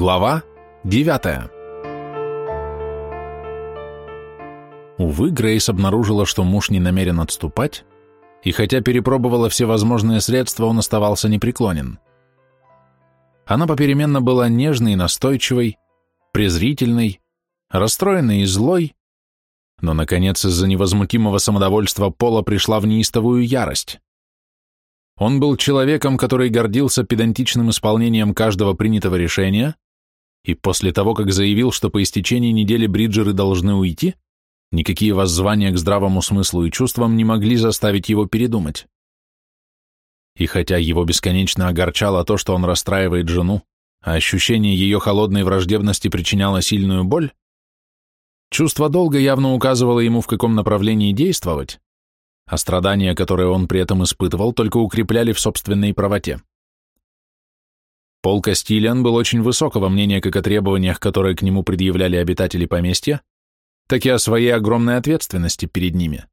Глава 9 Увы, Грейс обнаружила, что муж не намерен отступать, и хотя перепробовала все возможные средства, он оставался непреклонен. Она попеременно была нежной и настойчивой, презрительной, расстроенной и злой, но, наконец, из-за невозмутимого самодовольства Пола пришла в неистовую ярость. Он был человеком, который гордился педантичным исполнением каждого принятого решения, и после того, как заявил, что по истечении недели бриджеры должны уйти, никакие воззвания к здравому смыслу и чувствам не могли заставить его передумать. И хотя его бесконечно огорчало то, что он расстраивает жену, а ощущение ее холодной враждебности причиняло сильную боль, чувство долга явно указывало ему, в каком направлении действовать, а страдания, которые он при этом испытывал, только укрепляли в собственной правоте. Пол Кастильян был очень высокого мнения как о требованиях, которые к нему предъявляли обитатели поместья, так и о своей огромной ответственности перед ними.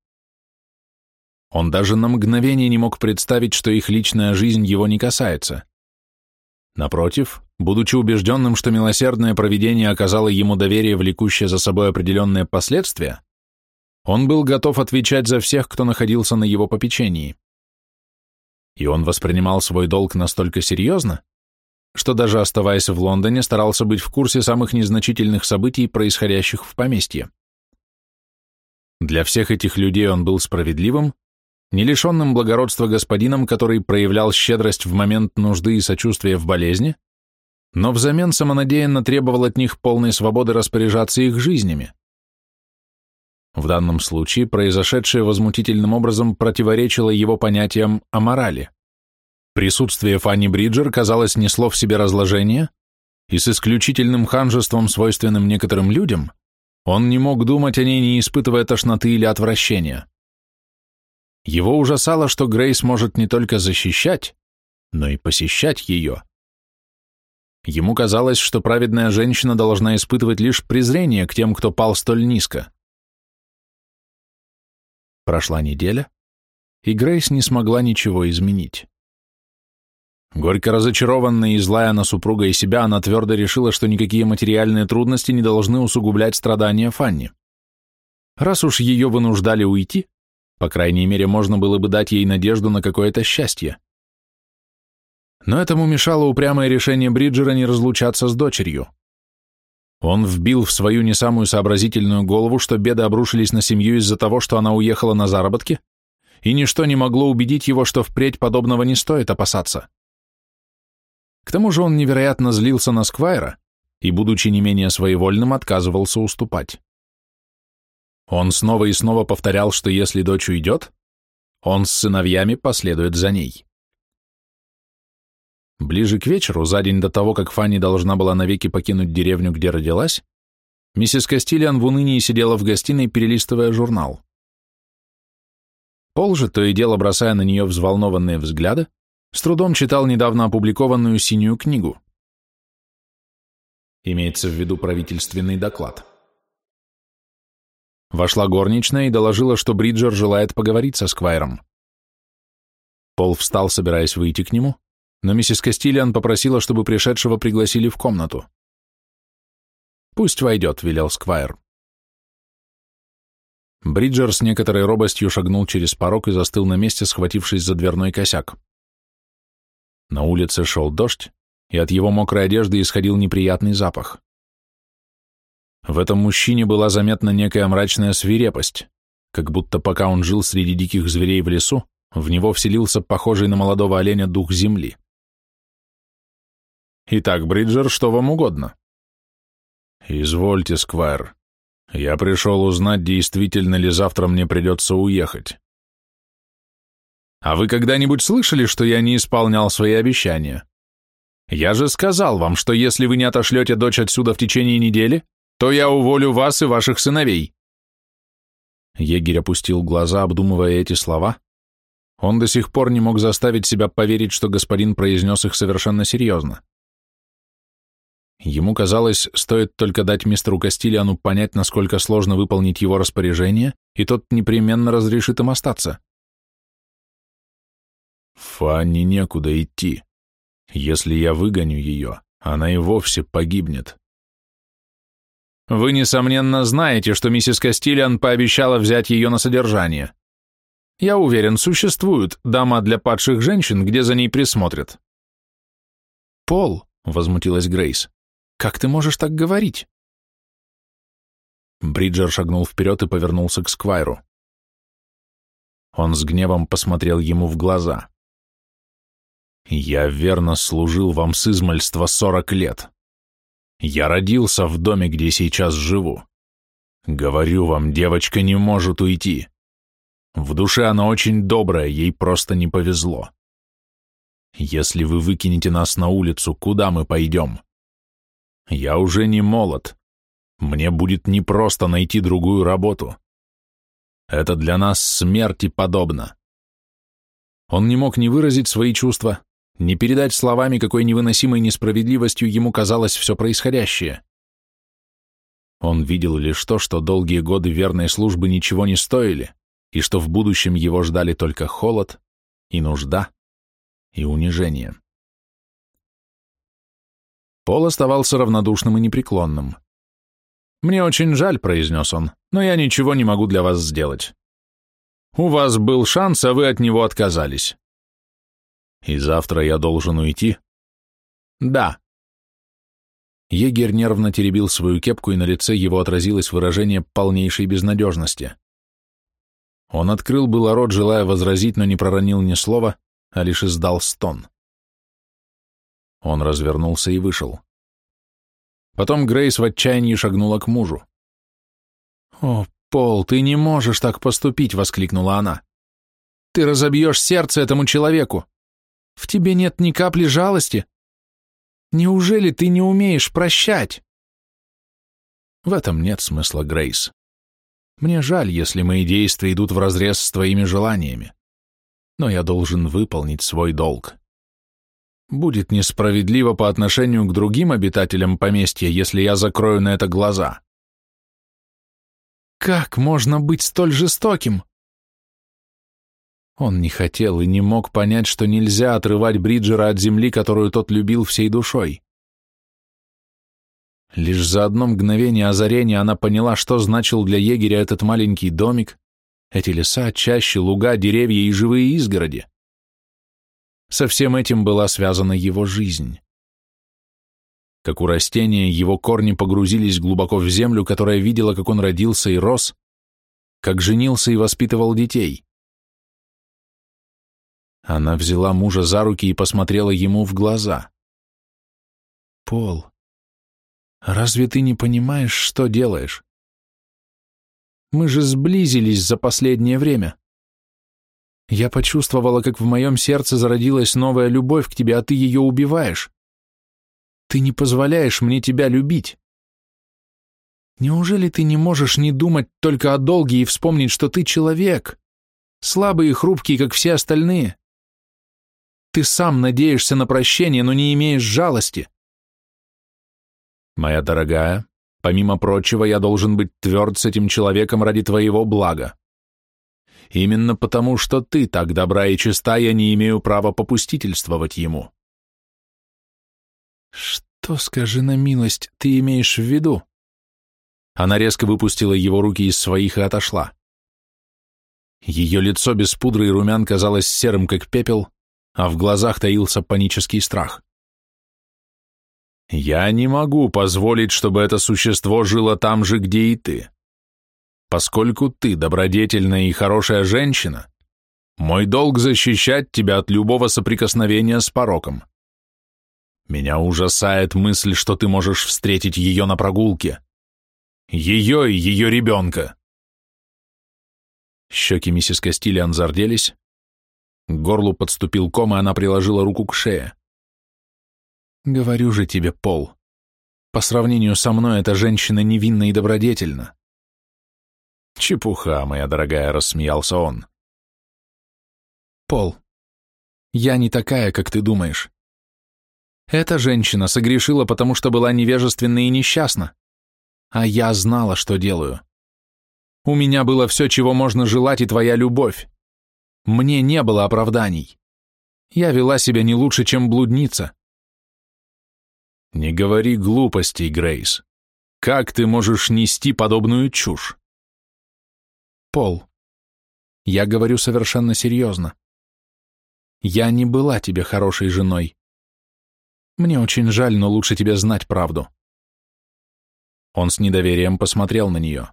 Он даже на мгновение не мог представить, что их личная жизнь его не касается. Напротив, будучи убежденным, что милосердное провидение оказало ему доверие, влекущее за собой определенные последствия, он был готов отвечать за всех, кто находился на его попечении. И он воспринимал свой долг настолько серьезно, что даже оставаясь в Лондоне, старался быть в курсе самых незначительных событий, происходящих в поместье. Для всех этих людей он был справедливым, не лишенным благородства господином, который проявлял щедрость в момент нужды и сочувствия в болезни, но взамен самонадеянно требовал от них полной свободы распоряжаться их жизнями. В данном случае произошедшее возмутительным образом противоречило его понятиям о морали. Присутствие Фанни Бриджер, казалось, несло в себе разложение, и с исключительным ханжеством, свойственным некоторым людям, он не мог думать о ней, не испытывая тошноты или отвращения. Его ужасало, что Грейс может не только защищать, но и посещать ее. Ему казалось, что праведная женщина должна испытывать лишь презрение к тем, кто пал столь низко. Прошла неделя, и Грейс не смогла ничего изменить. Горько разочарованная и злая на супруга и себя, она твердо решила, что никакие материальные трудности не должны усугублять страдания Фанни. Раз уж ее вынуждали уйти, по крайней мере, можно было бы дать ей надежду на какое-то счастье. Но этому мешало упрямое решение Бриджера не разлучаться с дочерью. Он вбил в свою не самую сообразительную голову, что беды обрушились на семью из-за того, что она уехала на заработки, и ничто не могло убедить его, что впредь подобного не стоит опасаться. К тому же он невероятно злился на Сквайра и, будучи не менее своевольным, отказывался уступать. Он снова и снова повторял, что если дочь уйдет, он с сыновьями последует за ней. Ближе к вечеру, за день до того, как Фанни должна была навеки покинуть деревню, где родилась, миссис Кастильян в унынии сидела в гостиной, перелистывая журнал. Пол же, то и дело бросая на нее взволнованные взгляды, с трудом читал недавно опубликованную синюю книгу. Имеется в виду правительственный доклад. Вошла горничная и доложила, что Бриджер желает поговорить со Сквайром. Пол встал, собираясь выйти к нему, но миссис Кастильян попросила, чтобы пришедшего пригласили в комнату. «Пусть войдет», — велел Сквайр. Бриджер с некоторой робостью шагнул через порог и застыл на месте, схватившись за дверной косяк. На улице шел дождь, и от его мокрой одежды исходил неприятный запах. В этом мужчине была заметна некая мрачная свирепость, как будто пока он жил среди диких зверей в лесу, в него вселился похожий на молодого оленя дух земли. Итак, Бриджер, что вам угодно? Извольте, Сквайр. Я пришел узнать, действительно ли завтра мне придется уехать. А вы когда-нибудь слышали, что я не исполнял свои обещания? Я же сказал вам, что если вы не отошлете дочь отсюда в течение недели, то я уволю вас и ваших сыновей. Егерь опустил глаза, обдумывая эти слова. Он до сих пор не мог заставить себя поверить, что господин произнес их совершенно серьезно. Ему казалось, стоит только дать мистеру Кастильяну понять, насколько сложно выполнить его распоряжение, и тот непременно разрешит им остаться. Фанни некуда идти. Если я выгоню ее, она и вовсе погибнет. Вы, несомненно, знаете, что миссис Кастильян пообещала взять ее на содержание. Я уверен, существует дома для падших женщин, где за ней присмотрят. Пол, возмутилась Грейс, как ты можешь так говорить? Бриджер шагнул вперед и повернулся к Сквайру. Он с гневом посмотрел ему в глаза. «Я верно служил вам с измальства сорок лет. Я родился в доме, где сейчас живу. Говорю вам, девочка не может уйти. В душе она очень добрая, ей просто не повезло. Если вы выкинете нас на улицу, куда мы пойдем? Я уже не молод. Мне будет непросто найти другую работу. Это для нас смерти подобно. Он не мог ни выразить свои чувства, ни передать словами, какой невыносимой несправедливостью ему казалось все происходящее. Он видел лишь то, что долгие годы верной службы ничего не стоили, и что в будущем его ждали только холод и нужда и унижение. Пол оставался равнодушным и непреклонным. «Мне очень жаль», — произнес он, — «но я ничего не могу для вас сделать. У вас был шанс, а вы от него отказались. И завтра я должен уйти? Да. Егерь нервно теребил свою кепку, и на лице его отразилось выражение полнейшей безнадежности. Он открыл было рот, желая возразить, но не проронил ни слова, а лишь издал стон. Он развернулся и вышел. Потом Грейс в отчаянии шагнула к мужу. «О, Пол, ты не можешь так поступить!» — воскликнула она. «Ты разобьешь сердце этому человеку! В тебе нет ни капли жалости. Неужели ты не умеешь прощать? В этом нет смысла, Грейс. Мне жаль, если мои действия идут вразрез с твоими желаниями. Но я должен выполнить свой долг. Будет несправедливо по отношению к другим обитателям поместья, если я закрою на это глаза. Как можно быть столь жестоким? Он не хотел и не мог понять, что нельзя отрывать Бриджера от земли, которую тот любил всей душой. Лишь за одно мгновение озарения она поняла, что значил для егеря этот маленький домик, эти леса, чащи, луга, деревья и живые изгороди. Со всем этим была связана его жизнь. Как у растения, его корни погрузились глубоко в землю, которая видела, как он родился и рос, как женился и воспитывал детей. Она взяла мужа за руки и посмотрела ему в глаза. «Пол, разве ты не понимаешь, что делаешь? Мы же сблизились за последнее время. Я почувствовала, как в моем сердце зародилась новая любовь к тебе, а ты ее убиваешь. Ты не позволяешь мне тебя любить. Неужели ты не можешь не думать только о долге и вспомнить, что ты человек, слабый и хрупкий, как все остальные?» Ты сам надеешься на прощение, но не имеешь жалости. Моя дорогая, помимо прочего, я должен быть тверд с этим человеком ради твоего блага. Именно потому, что ты так добра и чиста, я не имею права попустительствовать ему. Что, скажи на милость, ты имеешь в виду? Она резко выпустила его руки из своих и отошла. Ее лицо без пудры и румян казалось серым, как пепел, а в глазах таился панический страх. «Я не могу позволить, чтобы это существо жило там же, где и ты. Поскольку ты добродетельная и хорошая женщина, мой долг защищать тебя от любого соприкосновения с пороком. Меня ужасает мысль, что ты можешь встретить ее на прогулке. Ее и ее ребенка». Щеки миссис Кастильян зарделись, к горлу подступил ком, и она приложила руку к шее. «Говорю же тебе, Пол, по сравнению со мной эта женщина невинна и добродетельна». «Чепуха, моя дорогая», — рассмеялся он. «Пол, я не такая, как ты думаешь. Эта женщина согрешила, потому что была невежественна и несчастна, а я знала, что делаю. У меня было все, чего можно желать, и твоя любовь. Мне не было оправданий. Я вела себя не лучше, чем блудница. Не говори глупостей, Грейс. Как ты можешь нести подобную чушь? Пол, я говорю совершенно серьезно. Я не была тебе хорошей женой. Мне очень жаль, но лучше тебе знать правду. Он с недоверием посмотрел на нее.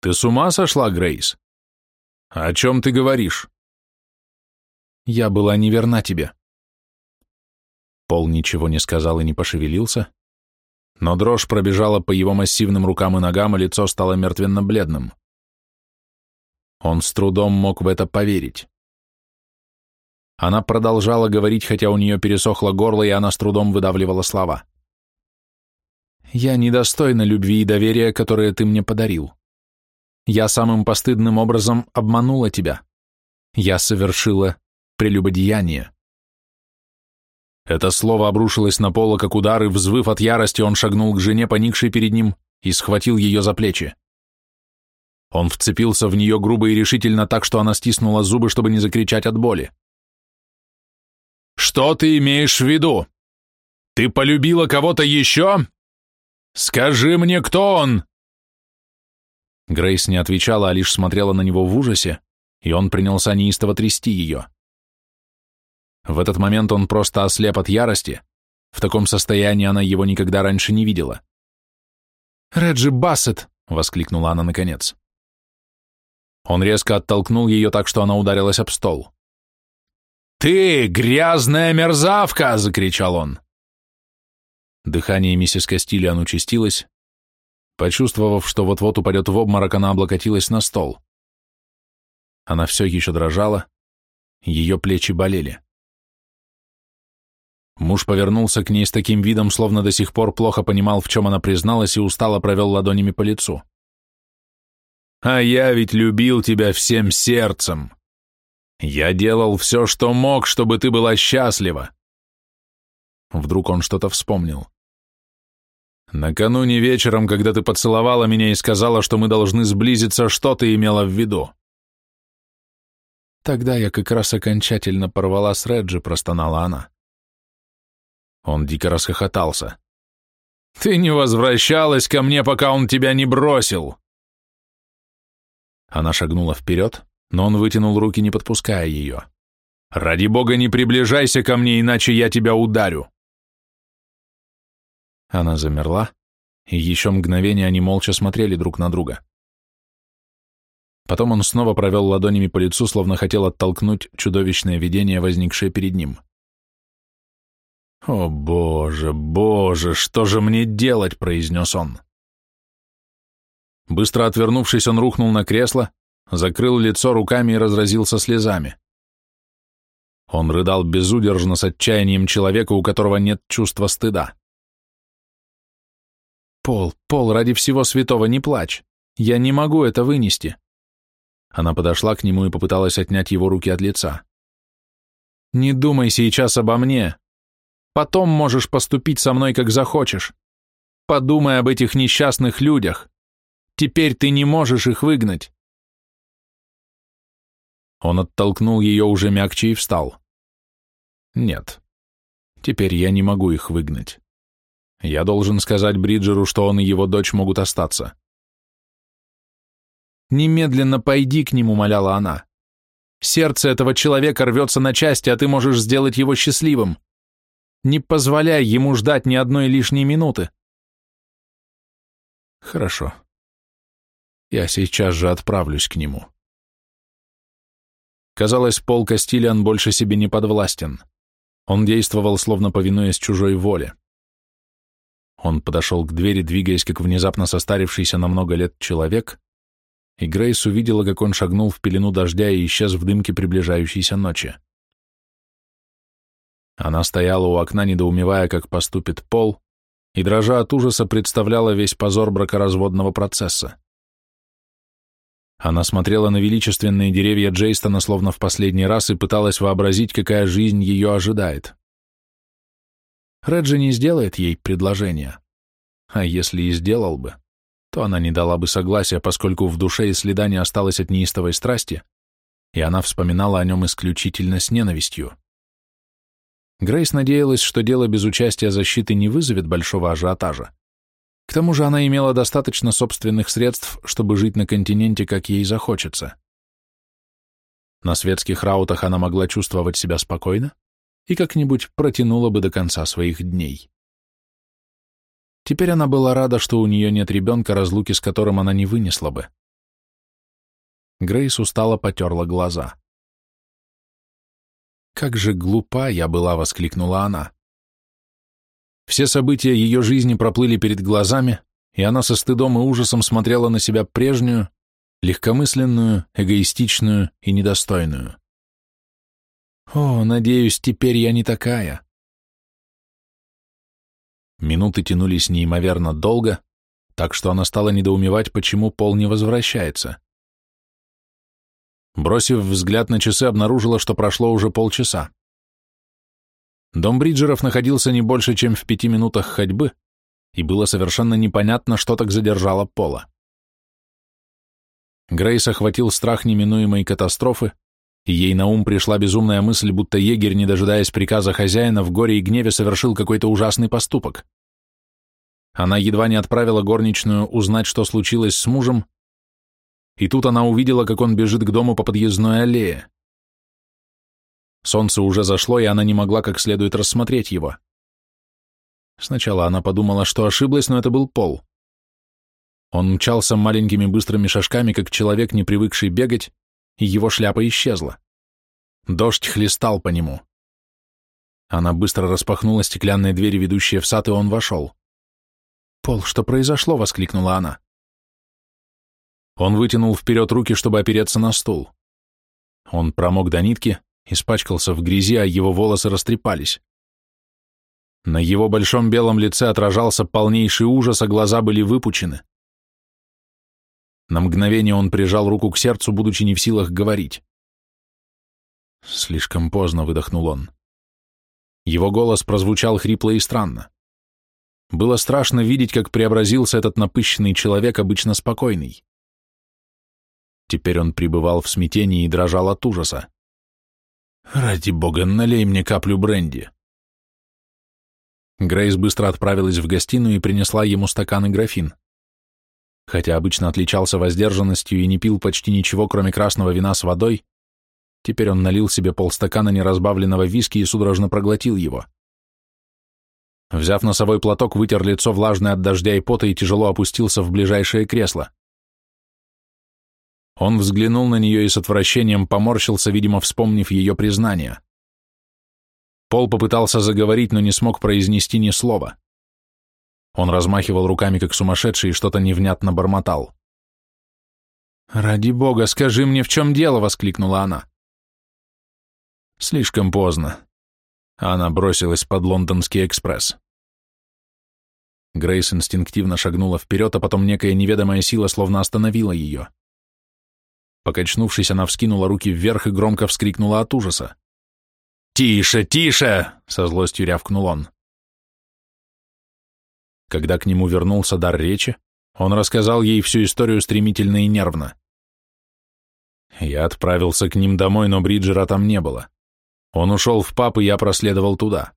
Ты с ума сошла, Грейс? О чем ты говоришь? Я была неверна тебе. Пол ничего не сказал и не пошевелился, но дрожь пробежала по его массивным рукам и ногам, и лицо стало мертвенно-бледным. Он с трудом мог в это поверить. Она продолжала говорить, хотя у нее пересохло горло, и она с трудом выдавливала слова. «Я недостойна любви и доверия, которые ты мне подарил. Я самым постыдным образом обманула тебя. Я совершила прелюбодеяние». Это слово обрушилось на пола, как удар, и, взвыв от ярости, он шагнул к жене, поникшей перед ним, и схватил ее за плечи. Он вцепился в нее грубо и решительно так, что она стиснула зубы, чтобы не закричать от боли. «Что ты имеешь в виду? Ты полюбила кого-то еще? Скажи мне, кто он?» Грейс не отвечала, а лишь смотрела на него в ужасе, и он принялся неистово трясти ее. В этот момент он просто ослеп от ярости, в таком состоянии она его никогда раньше не видела. «Реджи Бассет!» — воскликнула она наконец. Он резко оттолкнул ее так, что она ударилась об стол. «Ты грязная мерзавка!» — закричал он. Дыхание миссис Кастильян участилось. Почувствовав, что вот-вот упадет в обморок, она облокотилась на стол. Она все еще дрожала, ее плечи болели. Муж повернулся к ней с таким видом, словно до сих пор плохо понимал, в чем она призналась, и устало провел ладонями по лицу. А я ведь любил тебя всем сердцем. Я делал все, что мог, чтобы ты была счастлива. Вдруг он что-то вспомнил. Накануне вечером, когда ты поцеловала меня и сказала, что мы должны сблизиться, что ты имела в виду? Тогда я как раз окончательно порвала с Реджи, простонала она. Он дико расхохотался. Ты не возвращалась ко мне, пока он тебя не бросил. Она шагнула вперед, но он вытянул руки, не подпуская ее. «Ради бога, не приближайся ко мне, иначе я тебя ударю!» Она замерла, и еще мгновение они молча смотрели друг на друга. Потом он снова провел ладонями по лицу, словно хотел оттолкнуть чудовищное видение, возникшее перед ним. «О, боже, боже, что же мне делать?» — произнес он. Быстро отвернувшись, он рухнул на кресло, закрыл лицо руками и разразился слезами. Он рыдал безудержно с отчаянием человека, у которого нет чувства стыда. «Пол, Пол, ради всего святого, не плачь. Я не могу это вынести». Она подошла к нему и попыталась отнять его руки от лица. «Не думай сейчас обо мне. Потом можешь поступить со мной, как захочешь. Подумай об этих несчастных людях. Теперь ты не можешь их выгнать. Он оттолкнул ее уже мягче и встал. Нет, теперь я не могу их выгнать. Я должен сказать Бриджеру, что он и его дочь могут остаться. «Немедленно пойди к нему», — моляла она. «Сердце этого человека рвется на части, а ты можешь сделать его счастливым. Не позволяй ему ждать ни одной лишней минуты». «Хорошо», я сейчас же отправлюсь к нему. Казалось, Пол Кастилиан больше себе не подвластен. Он действовал, словно повинуясь чужой воле. Он подошел к двери, двигаясь, как внезапно состарившийся на много лет человек, и Грейс увидела, как он шагнул в пелену дождя и исчез в дымке приближающейся ночи. Она стояла у окна, недоумевая, как поступит Пол, и, дрожа от ужаса, представляла весь позор бракоразводного процесса. Она смотрела на величественные деревья Джейстона словно в последний раз и пыталась вообразить, какая жизнь ее ожидает. Реджи не сделает ей предложение. А если и сделал бы, то она не дала бы согласия, поскольку в душе и следа не осталось от неистовой страсти, и она вспоминала о нем исключительно с ненавистью. Грейс надеялась, что дело без участия защиты не вызовет большого ажиотажа. К тому же она имела достаточно собственных средств, чтобы жить на континенте, как ей захочется. На светских раутах она могла чувствовать себя спокойно и как-нибудь протянула бы до конца своих дней. Теперь она была рада, что у нее нет ребенка, разлуки с которым она не вынесла бы. Грейс устало потерла глаза. «Как же глупа я была!» — воскликнула она. Все события ее жизни проплыли перед глазами, и она со стыдом и ужасом смотрела на себя прежнюю, легкомысленную, эгоистичную и недостойную. «О, надеюсь, теперь я не такая!» Минуты тянулись неимоверно долго, так что она стала недоумевать, почему Пол не возвращается. Бросив взгляд на часы, обнаружила, что прошло уже полчаса. Дом Бриджеров находился не больше, чем в пяти минутах ходьбы, и было совершенно непонятно, что так задержало Пола. Грейс охватил страх неминуемой катастрофы, ей на ум пришла безумная мысль, будто егерь, не дожидаясь приказа хозяина, в горе и гневе совершил какой-то ужасный поступок. Она едва не отправила горничную узнать, что случилось с мужем, и тут она увидела, как он бежит к дому по подъездной аллее. Солнце уже зашло, и она не могла как следует рассмотреть его. Сначала она подумала, что ошиблась, но это был Пол. Он мчался маленькими быстрыми шажками, как человек, не привыкший бегать, и его шляпа исчезла. Дождь хлестал по нему. Она быстро распахнула стеклянные двери, ведущие в сад, и он вошел. «Пол, что произошло?» — воскликнула она. Он вытянул вперед руки, чтобы опереться на стул. Он промок до нитки, испачкался в грязи, а его волосы растрепались. На его большом белом лице отражался полнейший ужас, а глаза были выпучены. На мгновение он прижал руку к сердцу, будучи не в силах говорить. Слишком поздно выдохнул он. Его голос прозвучал хрипло и странно. Было страшно видеть, как преобразился этот напыщенный человек, обычно спокойный. Теперь он пребывал в смятении и дрожал от ужаса. «Ради бога, налей мне каплю бренди!» Грейс быстро отправилась в гостиную и принесла ему стакан и графин. Хотя обычно отличался воздержанностью и не пил почти ничего, кроме красного вина с водой, теперь он налил себе полстакана неразбавленного виски и судорожно проглотил его. Взяв носовой платок, вытер лицо влажное от дождя и пота и тяжело опустился в ближайшее кресло. Он взглянул на нее и с отвращением поморщился, видимо, вспомнив ее признание. Пол попытался заговорить, но не смог произнести ни слова. Он размахивал руками, как сумасшедший, и что-то невнятно бормотал. «Ради бога, скажи мне, в чем дело?» — воскликнула она. Слишком поздно. Она бросилась под лондонский экспресс. Грейс инстинктивно шагнула вперед, а потом некая неведомая сила словно остановила ее. Покачнувшись, она вскинула руки вверх и громко вскрикнула от ужаса. «Тише, тише!» — со злостью рявкнул он. Когда к нему вернулся дар речи, он рассказал ей всю историю стремительно и нервно. Я отправился к ним домой, но Бриджера там не было. Он ушел в паб, и я проследовал туда.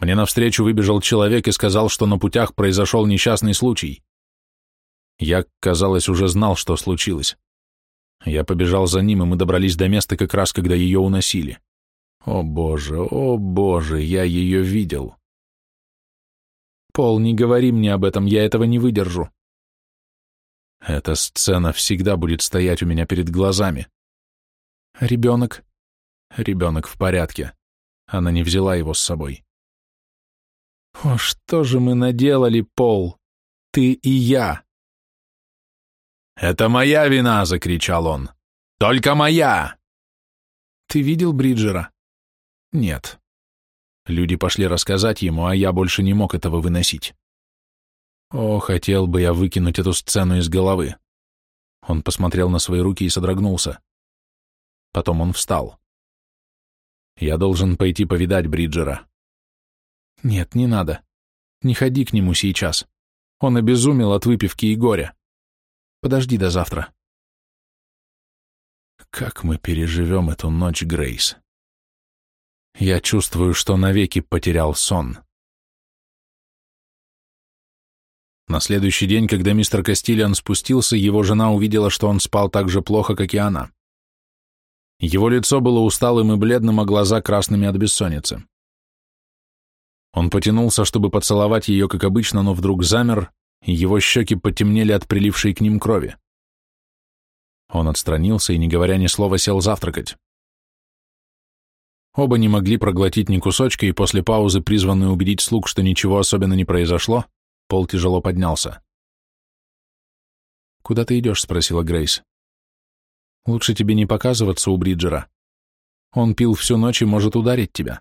Мне навстречу выбежал человек и сказал, что на путях произошел несчастный случай. Я, казалось, уже знал, что случилось. Я побежал за ним, и мы добрались до места как раз, когда ее уносили. О боже, о боже, я ее видел. Пол, не говори мне об этом, я этого не выдержу. Эта сцена всегда будет стоять у меня перед глазами. Ребенок? Ребенок в порядке. Она не взяла его с собой. О, что же мы наделали, Пол? Ты и я. «Это моя вина!» — закричал он. «Только моя!» «Ты видел Бриджера?» «Нет». Люди пошли рассказать ему, а я больше не мог этого выносить. О, хотел бы я выкинуть эту сцену из головы. Он посмотрел на свои руки и содрогнулся. Потом он встал. Я должен пойти повидать Бриджера. Нет, не надо. Не ходи к нему сейчас. Он обезумел от выпивки и горя. Подожди до завтра. Как мы переживем эту ночь, Грейс? Я чувствую, что навеки потерял сон. На следующий день, когда мистер Кастильян спустился, его жена увидела, что он спал так же плохо, как и она. Его лицо было усталым и бледным, а глаза красными от бессонницы. Он потянулся, чтобы поцеловать ее, как обычно, но вдруг замер, и его щеки потемнели от прилившей к ним крови. Он отстранился и, не говоря ни слова, сел завтракать. Оба не могли проглотить ни кусочка, и после паузы, призванной убедить слуг, что ничего особенно не произошло, Пол тяжело поднялся. «Куда ты идешь?» — спросила Грейс. «Лучше тебе не показываться у Бриджера. Он пил всю ночь и может ударить тебя.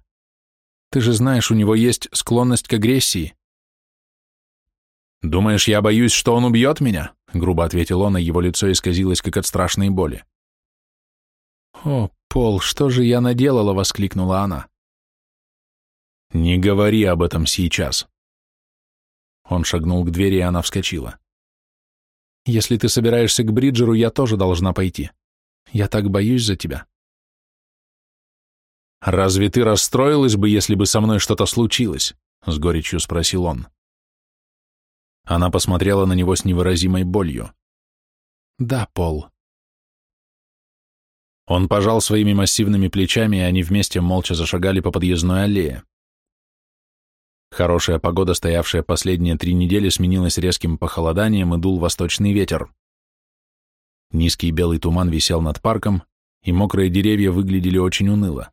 Ты же знаешь, у него есть склонность к агрессии». «Думаешь, я боюсь, что он убьет меня?» — грубо ответил он, а его лицо исказилось, как от страшной боли. «О, Пол, что же я наделала?» — воскликнула она. «Не говори об этом сейчас». Он шагнул к двери, и она вскочила. «Если ты собираешься к Бриджеру, я тоже должна пойти. Я так боюсь за тебя». «Разве ты расстроилась бы, если бы со мной что-то случилось?» — с горечью спросил он. Она посмотрела на него с невыразимой болью. «Да, Пол». Он пожал своими массивными плечами, и они вместе молча зашагали по подъездной аллее. Хорошая погода, стоявшая последние три недели, сменилась резким похолоданием и дул восточный ветер. Низкий белый туман висел над парком, и мокрые деревья выглядели очень уныло.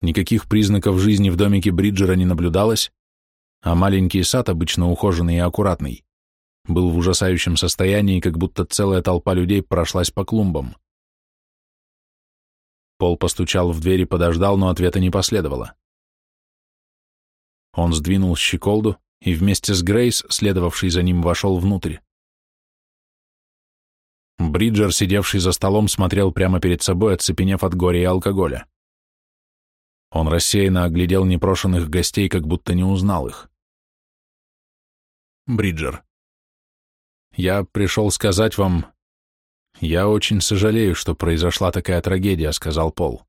Никаких признаков жизни в домике Бриджера не наблюдалось, а маленький сад, обычно ухоженный и аккуратный, был в ужасающем состоянии, как будто целая толпа людей прошлась по клумбам. Пол постучал в дверь и подождал, но ответа не последовало. Он сдвинул щеколду и вместе с Грейс, следовавший за ним, вошел внутрь. Бриджер, сидевший за столом, смотрел прямо перед собой, оцепенев от горя и алкоголя. Он рассеянно оглядел непрошенных гостей, как будто не узнал их. Бриджер, я пришел сказать вам... Я очень сожалею, что произошла такая трагедия, сказал Пол.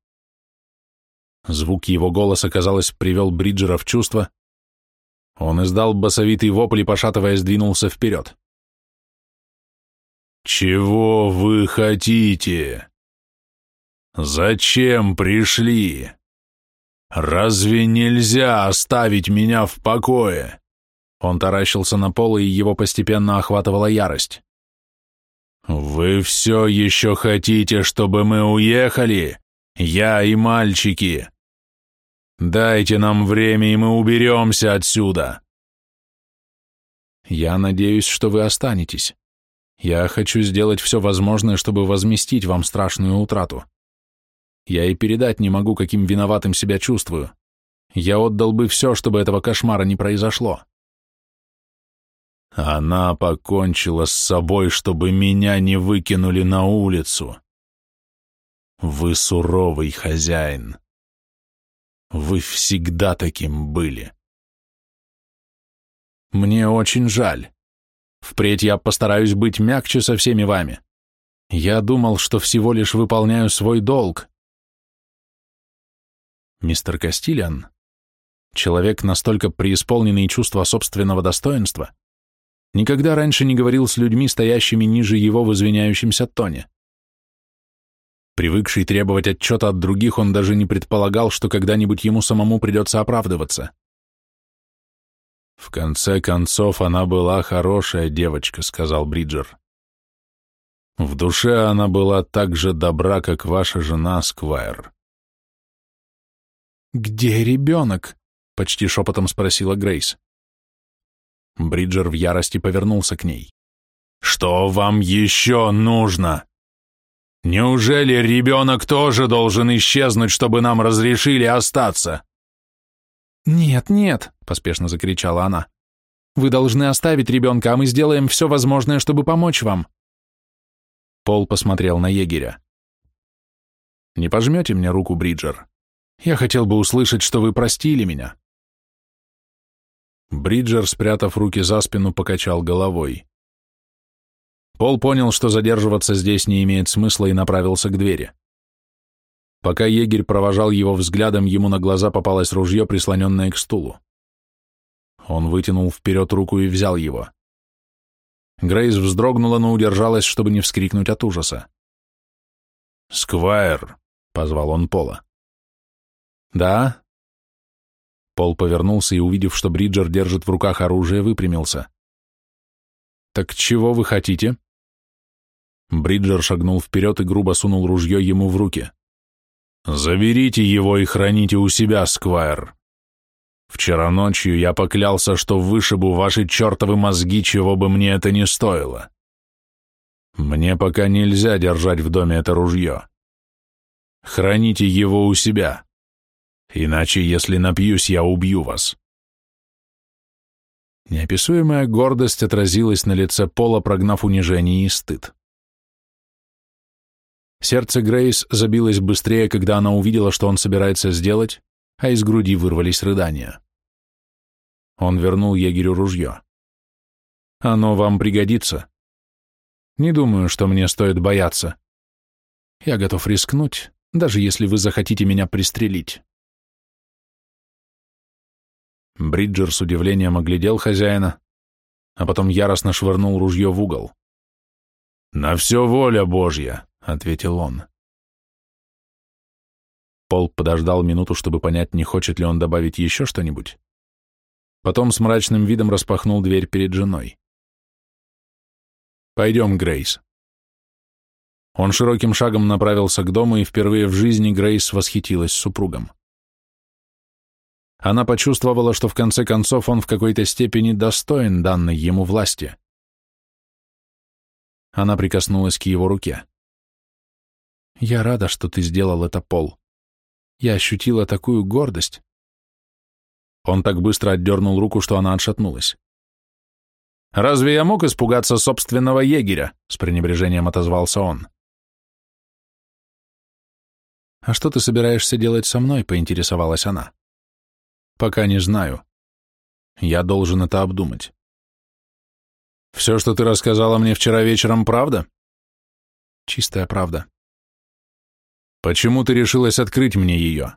Звук его голоса, казалось, привел Бриджера в чувство. Он издал басовитый вопль и, пошатываясь, двинулся вперед. «Чего вы хотите? Зачем пришли? Разве нельзя оставить меня в покое?» Он таращился на пол, и его постепенно охватывала ярость. «Вы все еще хотите, чтобы мы уехали? Я и мальчики. Дайте нам время, и мы уберемся отсюда. Я надеюсь, что вы останетесь. Я хочу сделать все возможное, чтобы возместить вам страшную утрату. Я и передать не могу, каким виноватым себя чувствую. Я отдал бы все, чтобы этого кошмара не произошло. Она покончила с собой, чтобы меня не выкинули на улицу. Вы суровый хозяин. Вы всегда таким были. Мне очень жаль. Впредь я постараюсь быть мягче со всеми вами. Я думал, что всего лишь выполняю свой долг. Мистер Кастильян, человек, настолько преисполненный чувства собственного достоинства, никогда раньше не говорил с людьми, стоящими ниже его в извиняющемся тоне. Привыкший требовать отчета от других, он даже не предполагал, что когда-нибудь ему самому придется оправдываться. «В конце концов, она была хорошая девочка», — сказал Бриджер. «В душе она была так же добра, как ваша жена, Сквайр». «Где ребенок?» — почти шепотом спросила Грейс. Бриджер в ярости повернулся к ней. «Что вам еще нужно?» Неужели ребенок тоже должен исчезнуть, чтобы нам разрешили остаться? Нет, нет, поспешно закричала она. Вы должны оставить ребенка, а мы сделаем все возможное, чтобы помочь вам. Пол посмотрел на егеря. Не пожмете мне руку, Бриджер? Я хотел бы услышать, что вы простили меня. Бриджер, спрятав руки за спину, покачал головой. Пол понял, что задерживаться здесь не имеет смысла и направился к двери. Пока егерь провожал его взглядом, ему на глаза попалось ружье, прислоненное к стулу. Он вытянул вперед руку и взял его. Грейс вздрогнула, но удержалась, чтобы не вскрикнуть от ужаса. «Сквайр!» — позвал он Пола. «Да?» Пол повернулся и, увидев, что Бриджер держит в руках оружие, выпрямился. «Так чего вы хотите?» Бриджер шагнул вперед и грубо сунул ружье ему в руки. «Заберите его и храните у себя, Сквайр. Вчера ночью я поклялся, что вышибу ваши чертовы мозги, чего бы мне это ни стоило. Мне пока нельзя держать в доме это ружье. Храните его у себя, иначе, если напьюсь, я убью вас». Неописуемая гордость отразилась на лице Пола, прогнав унижение и стыд. Сердце Грейс забилось быстрее, когда она увидела, что он собирается сделать, а из груди вырвались рыдания. Он вернул егерю ружье. «Оно вам пригодится. Не думаю, что мне стоит бояться. Я готов рискнуть, даже если вы захотите меня пристрелить». Бриджер с удивлением оглядел хозяина, а потом яростно швырнул ружье в угол. «На все воля Божья!» — ответил он. Пол подождал минуту, чтобы понять, не хочет ли он добавить еще что-нибудь. Потом с мрачным видом распахнул дверь перед женой. «Пойдем, Грейс». Он широким шагом направился к дому, и впервые в жизни Грейс восхитилась супругом. Она почувствовала, что в конце концов он в какой-то степени достоин данной ему власти. Она прикоснулась к его руке. Я рада, что ты сделал это, Пол. Я ощутила такую гордость. Он так быстро отдернул руку, что она отшатнулась. «Разве я мог испугаться собственного егеря?» — с пренебрежением отозвался он. «А что ты собираешься делать со мной?» — поинтересовалась она. «Пока не знаю. Я должен это обдумать». «Все, что ты рассказала мне вчера вечером, правда?» «Чистая правда. Почему ты решилась открыть мне ее?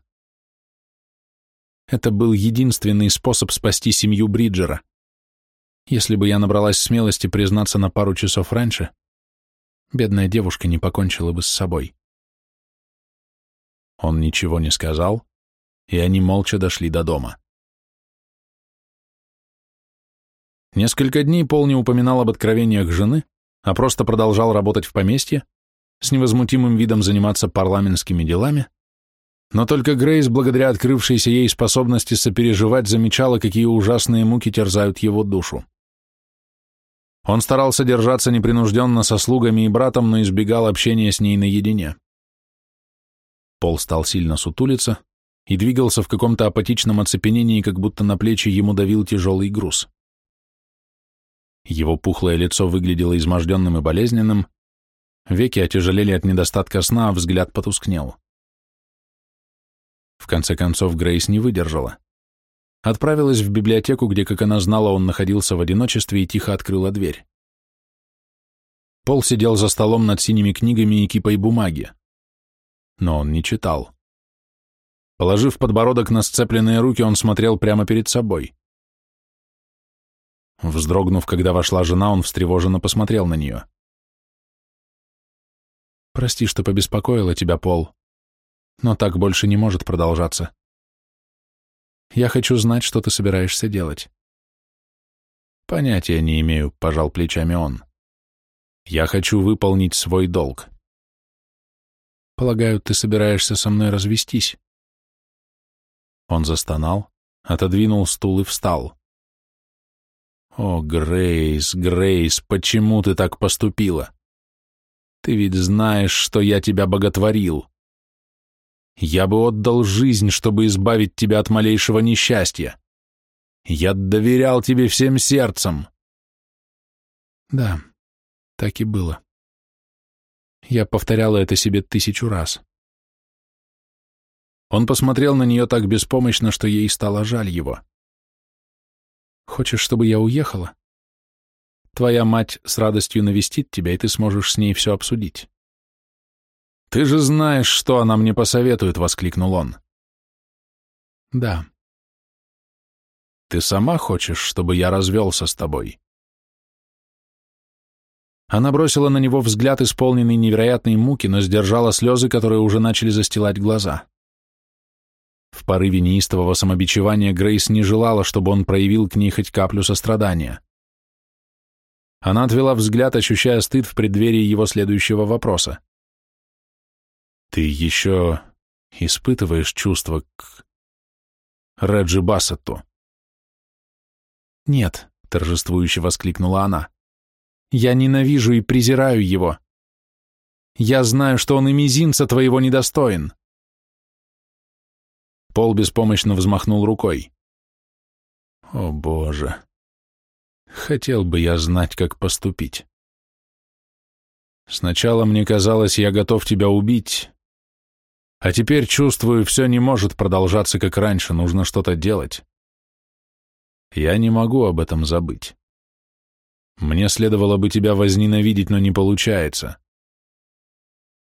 Это был единственный способ спасти семью Бриджера. Если бы я набралась смелости признаться на пару часов раньше, бедная девушка не покончила бы с собой. Он ничего не сказал, и они молча дошли до дома. Несколько дней Пол не упоминал об откровениях жены, а просто продолжал работать в поместье, с невозмутимым видом заниматься парламентскими делами, но только Грейс, благодаря открывшейся ей способности сопереживать, замечала, какие ужасные муки терзают его душу. Он старался держаться непринужденно со слугами и братом, но избегал общения с ней наедине. Пол стал сильно сутулиться и двигался в каком-то апатичном оцепенении, как будто на плечи ему давил тяжелый груз. Его пухлое лицо выглядело изможденным и болезненным, Веки отяжелели от недостатка сна, а взгляд потускнел. В конце концов Грейс не выдержала. Отправилась в библиотеку, где, как она знала, он находился в одиночестве и тихо открыла дверь. Пол сидел за столом над синими книгами и кипой бумаги. Но он не читал. Положив подбородок на сцепленные руки, он смотрел прямо перед собой. Вздрогнув, когда вошла жена, он встревоженно посмотрел на нее. Прости, что побеспокоила тебя, Пол. Но так больше не может продолжаться. Я хочу знать, что ты собираешься делать. Понятия не имею, пожал плечами он. Я хочу выполнить свой долг. Полагаю, ты собираешься со мной развестись. Он застонал, отодвинул стул и встал. О, Грейс, Грейс, почему ты так поступила? Ты ведь знаешь, что я тебя боготворил. Я бы отдал жизнь, чтобы избавить тебя от малейшего несчастья. Я доверял тебе всем сердцем. Да, так и было. Я повторяла это себе тысячу раз. Он посмотрел на нее так беспомощно, что ей стало жаль его. Хочешь, чтобы я уехала? Твоя мать с радостью навестит тебя, и ты сможешь с ней все обсудить. «Ты же знаешь, что она мне посоветует!» — воскликнул он. «Да». «Ты сама хочешь, чтобы я развелся с тобой?» Она бросила на него взгляд, исполненный невероятной муки, но сдержала слезы, которые уже начали застилать глаза. В порыве неистового самобичевания Грейс не желала, чтобы он проявил к ней хоть каплю сострадания. Она отвела взгляд, ощущая стыд в преддверии его следующего вопроса. «Ты еще испытываешь чувства к Реджи Бассетту?» «Нет», — торжествующе воскликнула она. «Я ненавижу и презираю его. Я знаю, что он и мизинца твоего недостоин». Пол беспомощно взмахнул рукой. «О, Боже! Хотел бы я знать, как поступить. Сначала мне казалось, я готов тебя убить, а теперь чувствую, все не может продолжаться, как раньше, нужно что-то делать. Я не могу об этом забыть. Мне следовало бы тебя возненавидеть, но не получается.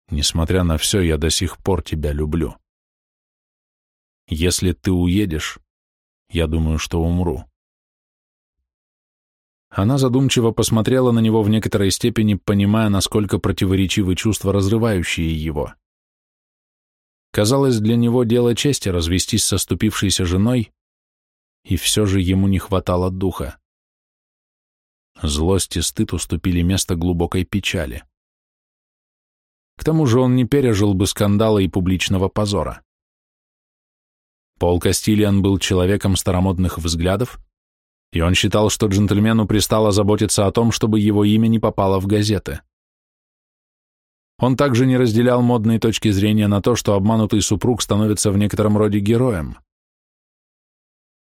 Несмотря на все, я до сих пор тебя люблю. Если ты уедешь, я думаю, что умру. Она задумчиво посмотрела на него в некоторой степени, понимая, насколько противоречивы чувства, разрывающие его. Казалось, для него дело чести развестись со ступившейся женой, и все же ему не хватало духа. Злость и стыд уступили место глубокой печали. К тому же он не пережил бы скандала и публичного позора. Пол Кастильян был человеком старомодных взглядов, и он считал, что джентльмену пристало заботиться о том, чтобы его имя не попало в газеты. Он также не разделял модные точки зрения на то, что обманутый супруг становится в некотором роде героем.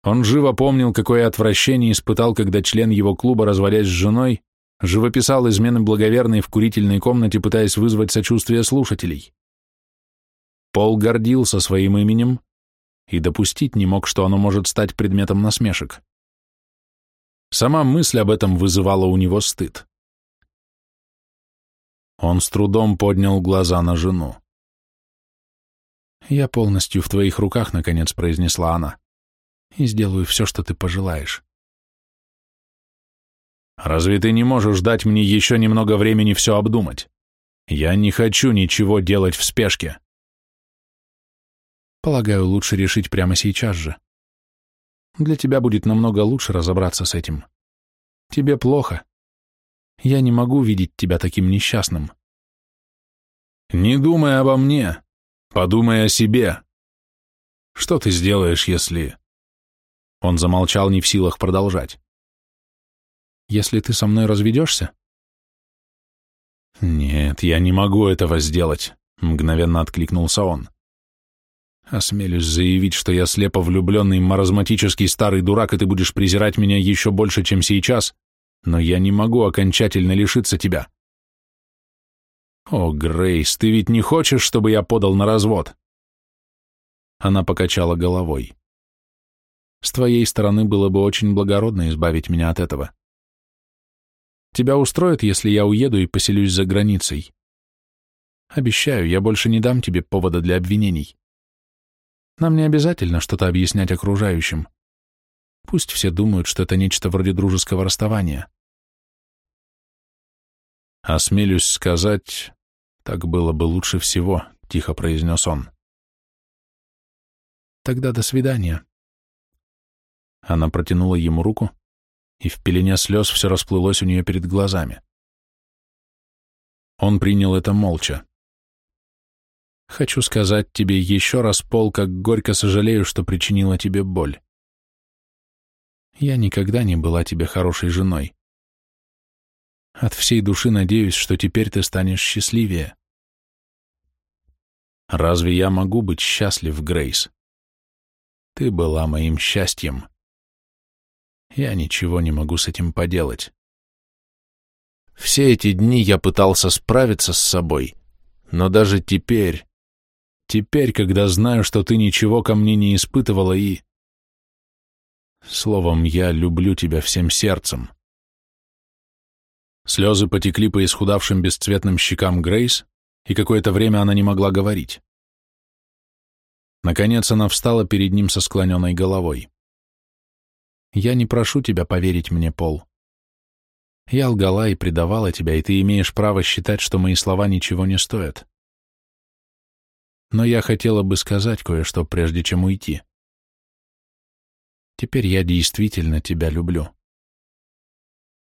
Он живо помнил, какое отвращение испытал, когда член его клуба, разводясь с женой, живописал измены благоверной в курительной комнате, пытаясь вызвать сочувствие слушателей. Пол гордился своим именем и допустить не мог, что оно может стать предметом насмешек. Сама мысль об этом вызывала у него стыд. Он с трудом поднял глаза на жену. «Я полностью в твоих руках», — наконец произнесла она, — «и сделаю все, что ты пожелаешь». «Разве ты не можешь дать мне еще немного времени все обдумать? Я не хочу ничего делать в спешке». Полагаю, лучше решить прямо сейчас же. Для тебя будет намного лучше разобраться с этим. Тебе плохо. Я не могу видеть тебя таким несчастным. Не думай обо мне. Подумай о себе. Что ты сделаешь, если... Он замолчал, не в силах продолжать. Если ты со мной разведешься? Нет, я не могу этого сделать, мгновенно откликнулся он. Осмелюсь заявить, что я слепо влюбленный маразматический старый дурак, и ты будешь презирать меня еще больше, чем сейчас, но я не могу окончательно лишиться тебя. О, Грейс, ты ведь не хочешь, чтобы я подал на развод? Она покачала головой. С твоей стороны было бы очень благородно избавить меня от этого. Тебя устроит, если я уеду и поселюсь за границей? Обещаю, я больше не дам тебе повода для обвинений. Нам не обязательно что-то объяснять окружающим. Пусть все думают, что это нечто вроде дружеского расставания. «Осмелюсь сказать, так было бы лучше всего», — тихо произнес он. «Тогда до свидания». Она протянула ему руку, и в пелене слез все расплылось у нее перед глазами. Он принял это молча. Хочу сказать тебе еще раз, Пол, как горько сожалею, что причинила тебе боль. Я никогда не была тебе хорошей женой. От всей души надеюсь, что теперь ты станешь счастливее. Разве я могу быть счастлив, Грейс? Ты была моим счастьем. Я ничего не могу с этим поделать. Все эти дни я пытался справиться с собой, но даже теперь, Теперь, когда знаю, что ты ничего ко мне не испытывала и... Словом, я люблю тебя всем сердцем. Слезы потекли по исхудавшим бесцветным щекам Грейс, и какое-то время она не могла говорить. Наконец она встала перед ним со склоненной головой. «Я не прошу тебя поверить мне, Пол. Я лгала и предавала тебя, и ты имеешь право считать, что мои слова ничего не стоят. Но я хотела бы сказать кое-что, прежде чем уйти. Теперь я действительно тебя люблю.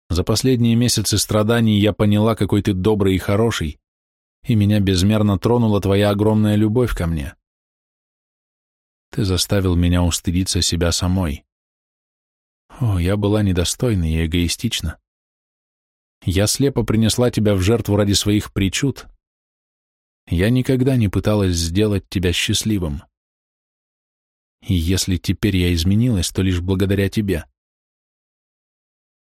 За последние месяцы страданий я поняла, какой ты добрый и хороший, и меня безмерно тронула твоя огромная любовь ко мне. Ты заставил меня устыдиться себя самой. О, я была недостойна и эгоистична. Я слепо принесла тебя в жертву ради своих причуд. Я никогда не пыталась сделать тебя счастливым. И если теперь я изменилась, то лишь благодаря тебе.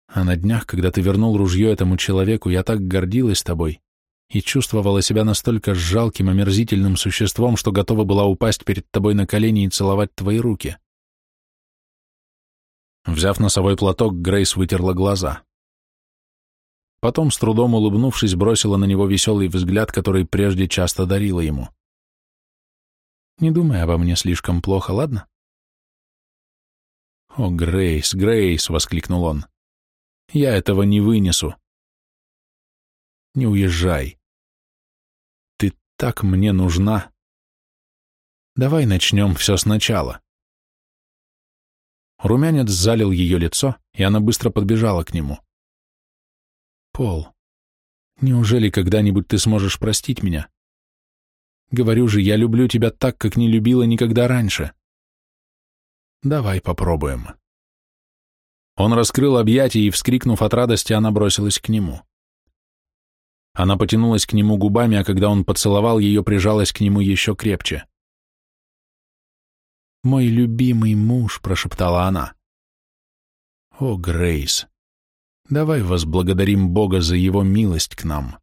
А на днях, когда ты вернул ружье этому человеку, я так гордилась тобой и чувствовала себя настолько жалким, омерзительным существом, что готова была упасть перед тобой на колени и целовать твои руки. Взяв носовой платок, Грейс вытерла глаза. Потом, с трудом улыбнувшись, бросила на него веселый взгляд, который прежде часто дарила ему. «Не думай обо мне слишком плохо, ладно?» «О, Грейс, Грейс!» — воскликнул он. «Я этого не вынесу. Не уезжай так мне нужна. Давай начнем все сначала. Румянец залил ее лицо, и она быстро подбежала к нему. Пол, неужели когда-нибудь ты сможешь простить меня? Говорю же, я люблю тебя так, как не любила никогда раньше. Давай попробуем. Он раскрыл объятия, и, вскрикнув от радости, она бросилась к нему. Она потянулась к нему губами, а когда он поцеловал ее, прижалась к нему еще крепче. «Мой любимый муж», — прошептала она. «О, Грейс, давай возблагодарим Бога за его милость к нам».